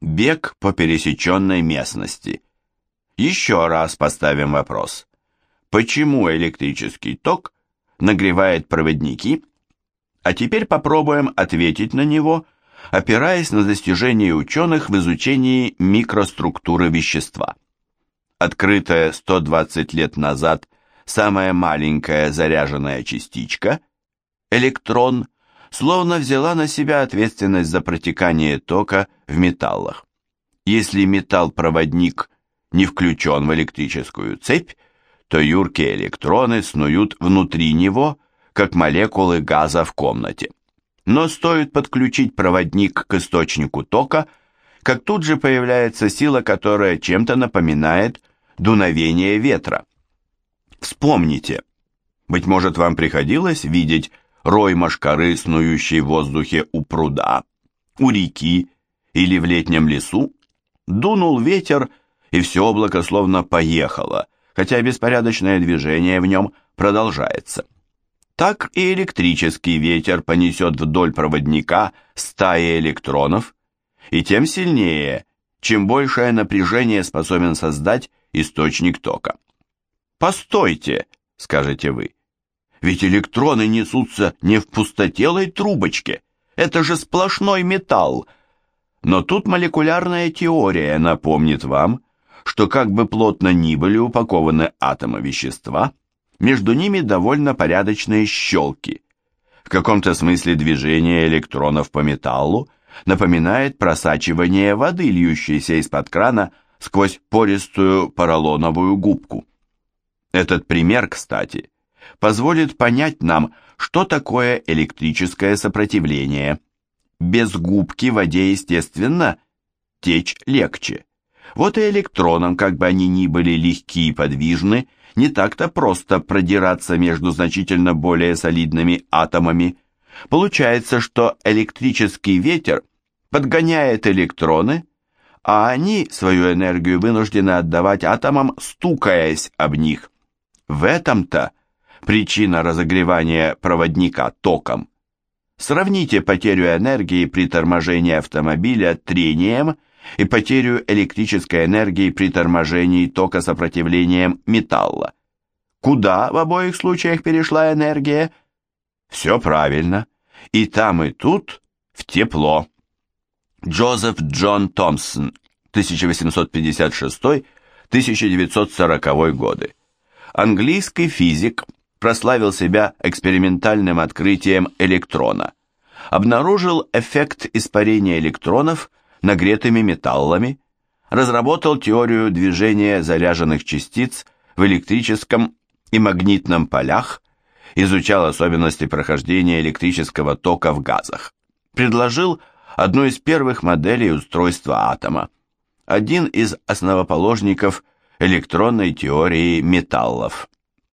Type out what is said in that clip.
Бег по пересеченной местности. Еще раз поставим вопрос. Почему электрический ток нагревает проводники? А теперь попробуем ответить на него, опираясь на достижения ученых в изучении микроструктуры вещества. Открытая 120 лет назад самая маленькая заряженная частичка, электрон, словно взяла на себя ответственность за протекание тока в металлах. Если металл-проводник не включен в электрическую цепь, то юркие электроны снуют внутри него, как молекулы газа в комнате. Но стоит подключить проводник к источнику тока, как тут же появляется сила, которая чем-то напоминает дуновение ветра. Вспомните, быть может вам приходилось видеть рой мошкары, снующий в воздухе у пруда, у реки или в летнем лесу, дунул ветер, и все облако словно поехало, хотя беспорядочное движение в нем продолжается. Так и электрический ветер понесет вдоль проводника стаи электронов, и тем сильнее, чем большее напряжение способен создать источник тока. «Постойте», — скажете вы, ведь электроны несутся не в пустотелой трубочке, это же сплошной металл. Но тут молекулярная теория напомнит вам, что как бы плотно ни были упакованы атомы вещества, между ними довольно порядочные щелки. В каком-то смысле движение электронов по металлу напоминает просачивание воды, льющейся из-под крана сквозь пористую поролоновую губку. Этот пример, кстати, позволит понять нам, что такое электрическое сопротивление. Без губки воде, естественно, течь легче. Вот и электронам, как бы они ни были легки и подвижны, не так-то просто продираться между значительно более солидными атомами. Получается, что электрический ветер подгоняет электроны, а они свою энергию вынуждены отдавать атомам, стукаясь об них. В этом-то причина разогревания проводника током. Сравните потерю энергии при торможении автомобиля трением и потерю электрической энергии при торможении тока сопротивлением металла. Куда в обоих случаях перешла энергия? Все правильно. И там, и тут в тепло. Джозеф Джон Томпсон, 1856-1940 годы. Английский физик, прославил себя экспериментальным открытием электрона. Обнаружил эффект испарения электронов нагретыми металлами, разработал теорию движения заряженных частиц в электрическом и магнитном полях, изучал особенности прохождения электрического тока в газах, предложил одну из первых моделей устройства атома, один из основоположников электронной теории металлов.